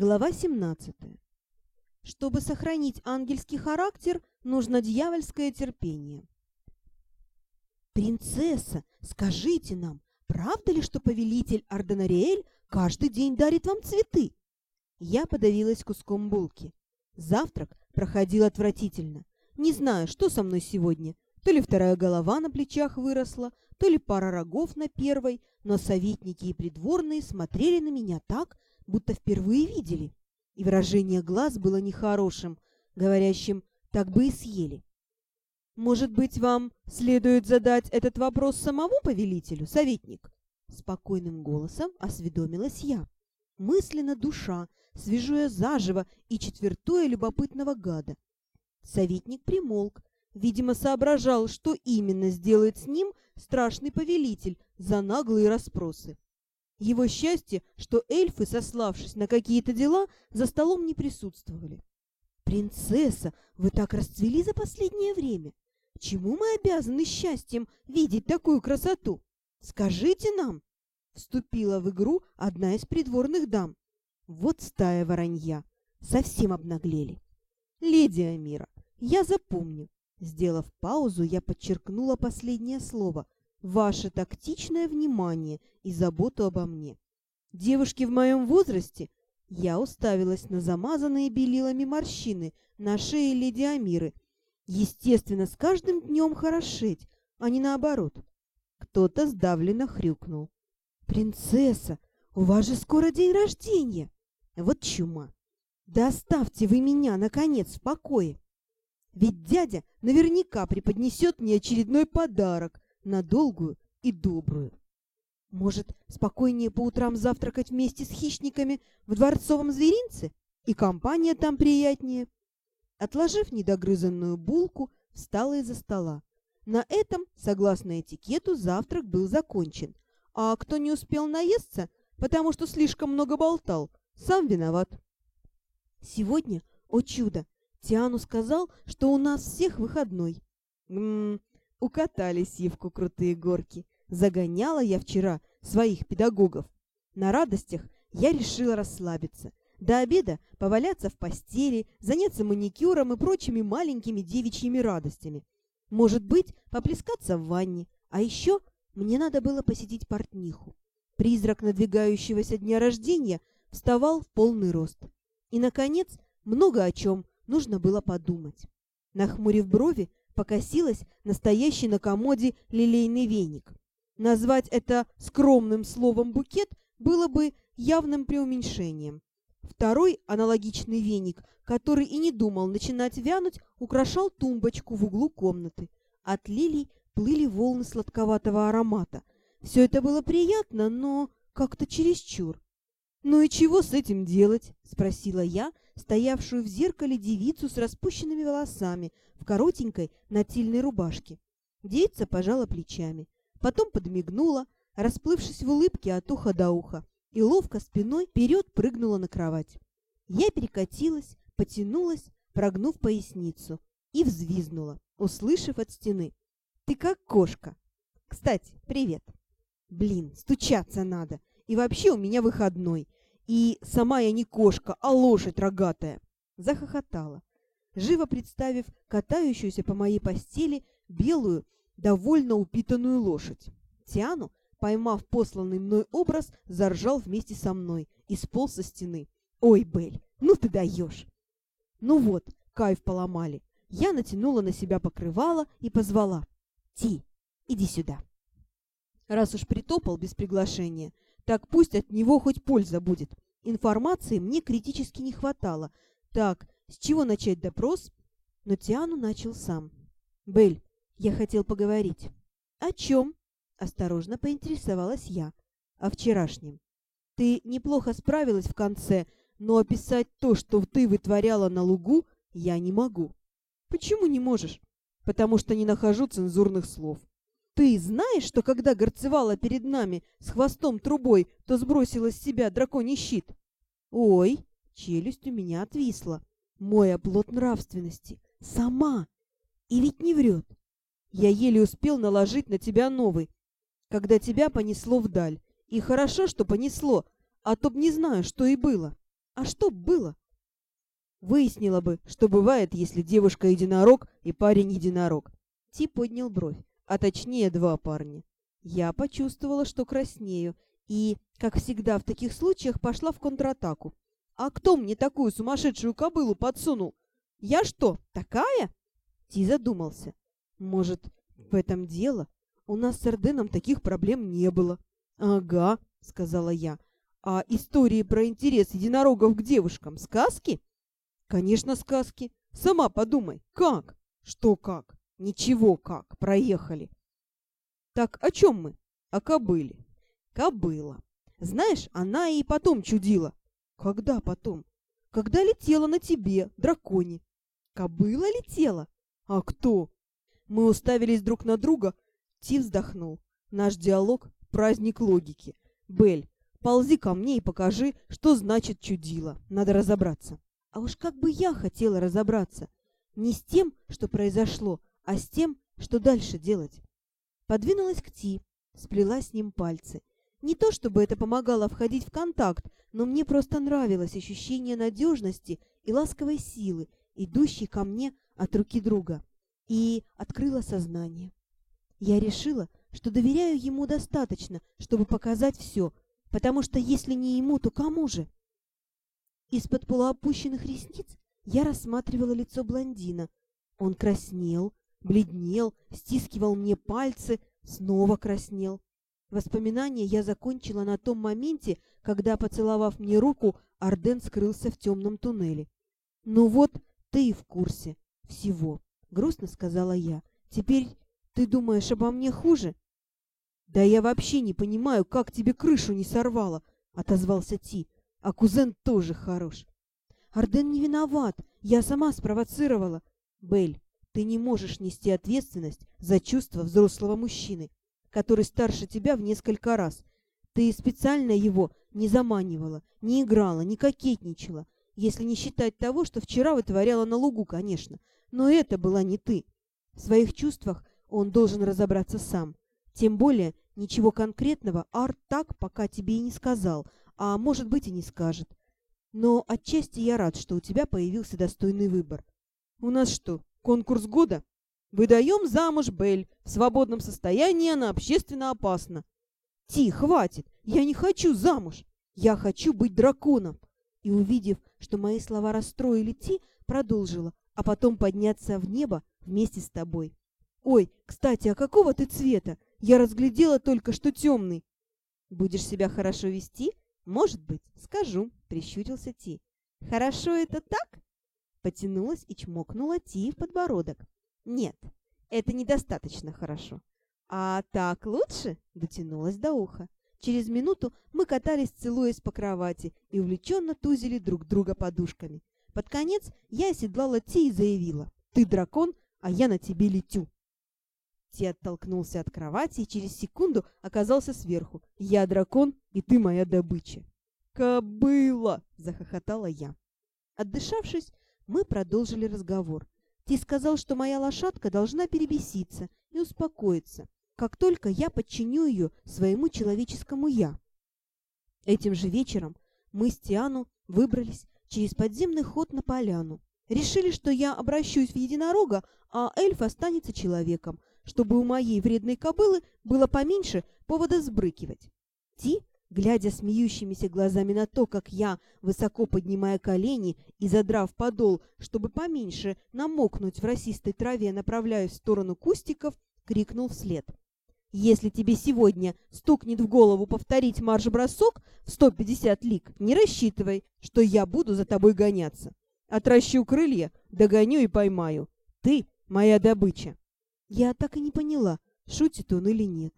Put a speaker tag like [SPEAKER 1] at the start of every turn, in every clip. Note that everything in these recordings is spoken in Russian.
[SPEAKER 1] Глава 17. Чтобы сохранить ангельский характер, нужно дьявольское терпение. «Принцесса, скажите нам, правда ли, что повелитель Арденариэль каждый день дарит вам цветы?» Я подавилась куском булки. Завтрак проходил отвратительно. Не знаю, что со мной сегодня. То ли вторая голова на плечах выросла, то ли пара рогов на первой, но советники и придворные смотрели на меня так, будто впервые видели, и выражение глаз было нехорошим, говорящим «так бы и съели». «Может быть, вам следует задать этот вопрос самому повелителю, советник?» Спокойным голосом осведомилась я. Мысленно душа, свежуя заживо и четвертое любопытного гада. Советник примолк, видимо, соображал, что именно сделает с ним страшный повелитель за наглые расспросы. Его счастье, что эльфы, сославшись на какие-то дела, за столом не присутствовали. «Принцесса, вы так расцвели за последнее время! Чему мы обязаны счастьем видеть такую красоту? Скажите нам!» Вступила в игру одна из придворных дам. Вот стая воронья. Совсем обнаглели. «Леди Амира, я запомню». Сделав паузу, я подчеркнула последнее слово – ваше тактичное внимание и заботу обо мне. Девушки в моем возрасте я уставилась на замазанные белилами морщины на шее леди Амиры. Естественно, с каждым днем хорошеть, а не наоборот. Кто-то сдавленно хрюкнул. «Принцесса, у вас же скоро день рождения!» Вот чума! Да оставьте вы меня, наконец, в покое! Ведь дядя наверняка преподнесет мне очередной подарок, на долгую и добрую. Может, спокойнее по утрам завтракать вместе с хищниками в дворцовом зверинце? И компания там приятнее. Отложив недогрызанную булку, встала из-за стола. На этом, согласно этикету, завтрак был закончен. А кто не успел наесться, потому что слишком много болтал, сам виноват. Сегодня, о чудо, Тиану сказал, что у нас всех выходной. Ммм, Укатали Сивку крутые горки. Загоняла я вчера своих педагогов. На радостях я решила расслабиться. До обеда поваляться в постели, заняться маникюром и прочими маленькими девичьими радостями. Может быть, поплескаться в ванне. А еще мне надо было посетить портниху. Призрак надвигающегося дня рождения вставал в полный рост. И, наконец, много о чем нужно было подумать. Нахмурив брови, покосилась настоящий на комоде лилейный веник. Назвать это скромным словом «букет» было бы явным преуменьшением. Второй аналогичный веник, который и не думал начинать вянуть, украшал тумбочку в углу комнаты. От лилий плыли волны сладковатого аромата. Все это было приятно, но как-то чересчур. «Ну и чего с этим делать?» — спросила я, стоявшую в зеркале девицу с распущенными волосами в коротенькой нательной рубашке. Девица пожала плечами, потом подмигнула, расплывшись в улыбке от уха до уха, и ловко спиной вперед прыгнула на кровать. Я перекатилась, потянулась, прогнув поясницу, и взвизнула, услышав от стены. «Ты как кошка!» «Кстати, привет!» «Блин, стучаться надо! И вообще у меня выходной!» И сама я не кошка, а лошадь рогатая. Захохотала, живо представив катающуюся по моей постели белую, довольно упитанную лошадь. Тиану, поймав посланный мной образ, заржал вместе со мной и сполз со стены. «Ой, Бель, ну ты даешь!» Ну вот, кайф поломали. Я натянула на себя покрывало и позвала. «Ти, иди сюда!» Раз уж притопал без приглашения, так пусть от него хоть польза будет. Информации мне критически не хватало. Так, с чего начать допрос? Но Тиану начал сам. «Бель, я хотел поговорить». «О чем?» — осторожно поинтересовалась я. «О вчерашнем. Ты неплохо справилась в конце, но описать то, что ты вытворяла на лугу, я не могу». «Почему не можешь?» «Потому что не нахожу цензурных слов». Ты знаешь, что когда горцевала перед нами с хвостом трубой, то сбросила с себя драконий щит? Ой, челюсть у меня отвисла. Мой оплот нравственности. Сама. И ведь не врет. Я еле успел наложить на тебя новый, когда тебя понесло вдаль. И хорошо, что понесло, а то б не знаю, что и было. А что было?
[SPEAKER 2] Выяснила бы, что бывает, если девушка единорог и парень единорог. Ти поднял бровь, а точнее два парня. Я почувствовала, что краснею, и, как всегда в таких случаях, пошла в контратаку. А кто мне такую сумасшедшую кобылу подсунул? Я что, такая? Ти задумался. Может, в этом дело? У нас с Эрденом таких проблем не было. Ага, сказала я. А истории про интерес единорогов к девушкам — сказки? Конечно, сказки. Сама подумай, как? Что как? Ничего как, проехали. Так о чем мы? О кобыле. Кобыла. Знаешь, она и потом чудила. Когда потом? Когда летела на тебе, драконе. Кобыла летела? А кто? Мы уставились друг на друга. Ти вздохнул. Наш диалог — праздник логики. Бель, ползи ко мне и покажи, что значит чудила. Надо разобраться. А уж как бы я хотела разобраться. Не с тем, что произошло, а с тем, что дальше делать. Подвинулась к Ти, сплела с ним пальцы. Не то чтобы это помогало входить в контакт, но мне просто нравилось ощущение надежности и ласковой силы, идущей ко мне от руки друга. И открыла сознание. Я решила, что доверяю ему достаточно, чтобы показать все, потому что если не ему, то кому же? Из-под полуопущенных ресниц я рассматривала лицо блондина. Он краснел, бледнел, стискивал мне пальцы, снова краснел. Воспоминания я закончила на том моменте, когда, поцеловав мне руку, Арден скрылся в темном туннеле. «Ну вот, ты и в курсе всего», — грустно сказала я. «Теперь ты думаешь обо мне хуже?» «Да я вообще не понимаю, как тебе крышу не сорвало», — отозвался Ти. «А кузен тоже хорош». «Арден не виноват, я сама спровоцировала». «Бель, ты не можешь нести ответственность за чувства взрослого мужчины который старше тебя в несколько раз. Ты специально его не заманивала, не играла, не кокетничала, если не считать того, что вчера вытворяла на лугу, конечно. Но это была не ты. В своих чувствах он должен разобраться сам. Тем более, ничего конкретного Арт так пока тебе и не сказал, а может быть и не скажет. Но отчасти я рад, что у тебя появился достойный выбор. У нас что, конкурс года? Выдаем замуж Бель. В свободном состоянии она общественно опасна. Ти, хватит! Я не хочу замуж! Я хочу быть драконом! И, увидев, что мои слова расстроили Ти, продолжила, а потом подняться в небо вместе с тобой. Ой, кстати, а какого ты цвета? Я разглядела только, что темный. Будешь себя хорошо вести? Может быть, скажу, прищурился Ти. Хорошо это так? Потянулась и чмокнула Ти в подбородок. Нет, это недостаточно хорошо. А так лучше? Дотянулась до уха. Через минуту мы катались, целуясь по кровати, и увлеченно тузили друг друга подушками. Под конец я оседлала Ти и заявила. «Ты дракон, а я на тебе летю». Ти оттолкнулся от кровати и через секунду оказался сверху. «Я дракон, и ты моя добыча». «Кобыла!» — захохотала я. Отдышавшись, мы продолжили разговор. Ти сказал, что моя лошадка должна перебеситься и успокоиться, как только я подчиню ее своему человеческому «я». Этим же вечером мы с Тиану выбрались через подземный ход на поляну. Решили, что я обращусь в единорога, а эльф останется человеком, чтобы у моей вредной кобылы было поменьше повода сбрыкивать. Ти глядя смеющимися глазами на то, как я, высоко поднимая колени и задрав подол, чтобы поменьше намокнуть в росистой траве, направляюсь в сторону кустиков, крикнул вслед. «Если тебе сегодня стукнет в голову повторить марш-бросок в 150 лик, не рассчитывай, что я буду за тобой гоняться. Отращу крылья, догоню и поймаю. Ты моя добыча». Я так и не поняла, шутит он или нет.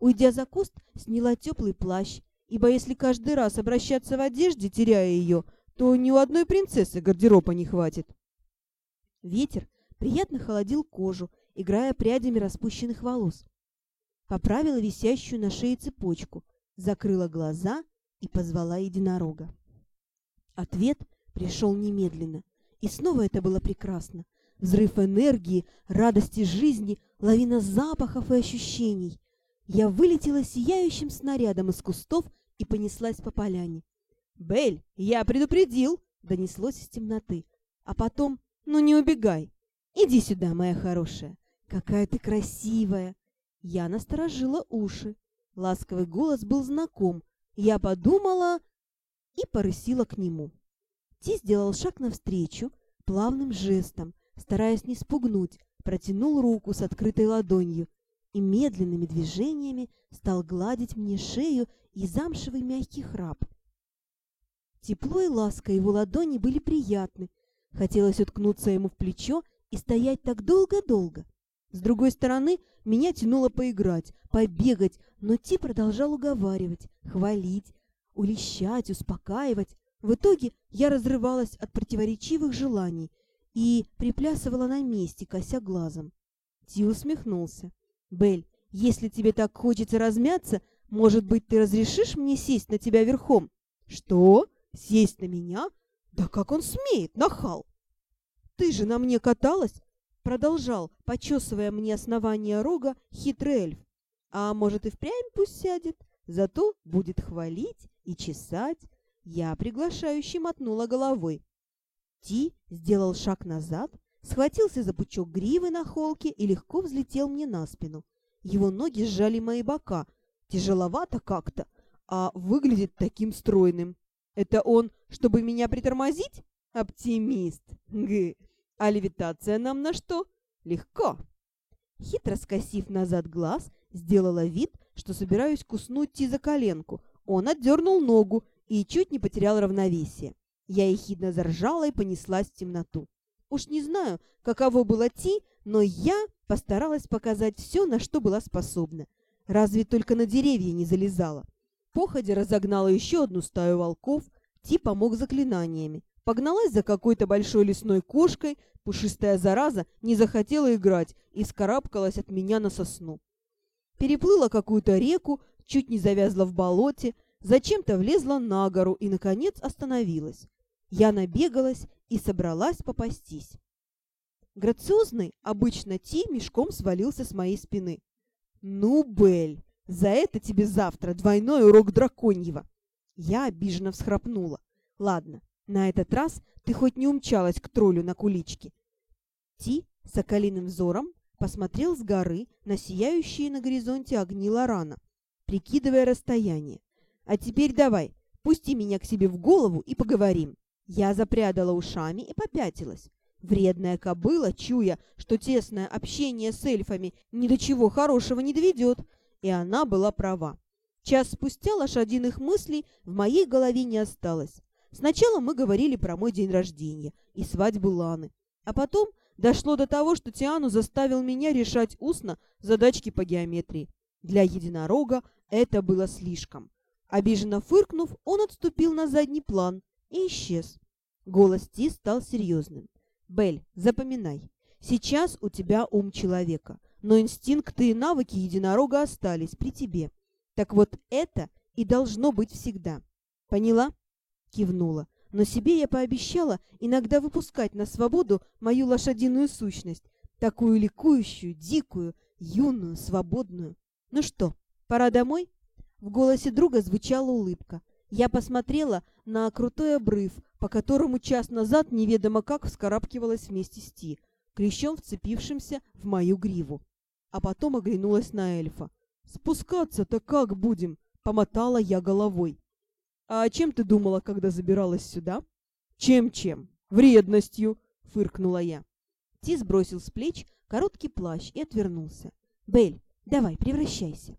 [SPEAKER 2] Уйдя за куст, сняла теплый плащ, ибо если каждый раз обращаться в одежде, теряя ее, то ни у одной принцессы гардероба не хватит. Ветер приятно холодил кожу, играя прядями распущенных волос. Поправила висящую на шее цепочку, закрыла глаза и позвала единорога. Ответ пришел немедленно, и снова это было прекрасно. Взрыв энергии, радости жизни, лавина запахов и ощущений. Я вылетела сияющим снарядом из кустов и понеслась по поляне. «Бель, я предупредил!» — донеслось из темноты. А потом «Ну не убегай! Иди сюда, моя хорошая! Какая ты красивая!» Я насторожила уши. Ласковый голос был знаком. Я подумала и порысила к нему. Ти сделал шаг навстречу, плавным жестом, стараясь не спугнуть, протянул руку с открытой ладонью и медленными движениями стал гладить мне шею и замшевый мягкий храп. Тепло и ласка его ладони были приятны. Хотелось уткнуться ему в плечо и стоять так долго-долго. С другой стороны, меня тянуло поиграть, побегать, но Ти продолжал уговаривать, хвалить, улещать, успокаивать. В итоге я разрывалась от противоречивых желаний и приплясывала на месте, кося глазом. Ти усмехнулся. «Белль, если тебе так хочется размяться, может быть, ты разрешишь мне сесть на тебя верхом?» «Что? Сесть на меня? Да как он смеет, нахал!» «Ты же на мне каталась!» Продолжал, почесывая мне основание рога, хитрый эльф. «А может, и впрямь пусть сядет, зато будет хвалить и чесать». Я приглашающе мотнула головой. Ти сделал шаг назад, схватился за пучок гривы на холке и легко взлетел мне на спину. Его ноги сжали мои бока. Тяжеловато как-то, а выглядит таким стройным. Это он, чтобы меня притормозить? Оптимист. Г. А левитация нам на что? Легко. Хитро скосив назад глаз, сделала вид, что собираюсь куснуть Ти за коленку. Он отдернул ногу и чуть не потерял равновесие. Я ехидно заржала и понеслась в темноту. Уж не знаю, каково было Ти, но я постаралась показать все, на что была способна. Разве только на деревья не залезала. Походя разогнала еще одну стаю волков, Ти помог заклинаниями. Погналась за какой-то большой лесной кошкой, пушистая зараза не захотела играть и скарабкалась от меня на сосну. Переплыла какую-то реку, чуть не завязла в болоте, зачем-то влезла на гору и, наконец, остановилась. Я набегалась и собралась попастись. Грациозный, обычно Ти мешком свалился с моей спины. «Ну, Бель, за это тебе завтра двойной урок драконьего!» Я обиженно всхрапнула. «Ладно, на этот раз ты хоть не умчалась к троллю на куличке». Ти соколиным взором посмотрел с горы на сияющие на горизонте огни Лорана, прикидывая расстояние. «А теперь давай, пусти меня к себе в голову и поговорим». Я запрядала ушами и попятилась. Вредная кобыла, чуя, что тесное общение с эльфами ни до чего хорошего не доведет, и она была права. Час спустя лошадиных мыслей в моей голове не осталось. Сначала мы говорили про мой день рождения и свадьбу Ланы, а потом дошло до того, что Тиану заставил меня решать устно задачки по геометрии. Для единорога это было слишком. Обиженно фыркнув, он отступил на задний план и исчез. Голос Ти стал серьезным. «Белль, запоминай, сейчас у тебя ум человека, но инстинкты и навыки единорога остались при тебе. Так вот это и должно быть всегда. Поняла?» Кивнула. Но себе я пообещала иногда выпускать на свободу мою лошадиную сущность, такую ликующую, дикую, юную, свободную. «Ну что, пора домой?» В голосе друга звучала улыбка. Я посмотрела на крутой обрыв, по которому час назад неведомо как вскарабкивалась вместе с Ти, клещом вцепившимся в мою гриву. А потом оглянулась на эльфа. «Спускаться-то как будем?» — помотала я головой. «А чем ты думала, когда забиралась сюда?» «Чем-чем? Вредностью!» — фыркнула я. Ти сбросил с плеч короткий плащ и отвернулся. «Бель, давай, превращайся!»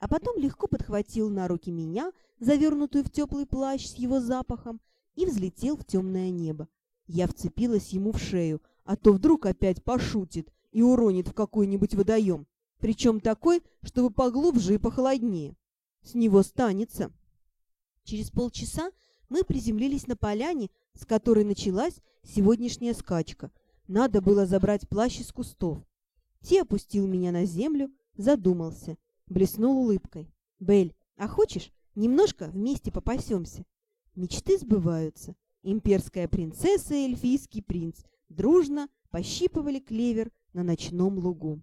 [SPEAKER 2] А потом легко подхватил на руки меня, завернутую в теплый плащ с его запахом, и взлетел в темное небо. Я вцепилась ему в шею, а то вдруг опять пошутит и уронит в какой-нибудь водоем, причем такой, чтобы поглубже и похолоднее. С него станется. Через полчаса мы приземлились на поляне, с которой началась сегодняшняя скачка. Надо было забрать плащ из кустов. Ти опустил меня на землю, задумался, блеснул улыбкой. «Бель, а хочешь, немножко вместе попасемся?» Мечты сбываются. Имперская принцесса и эльфийский принц дружно пощипывали клевер на ночном лугу.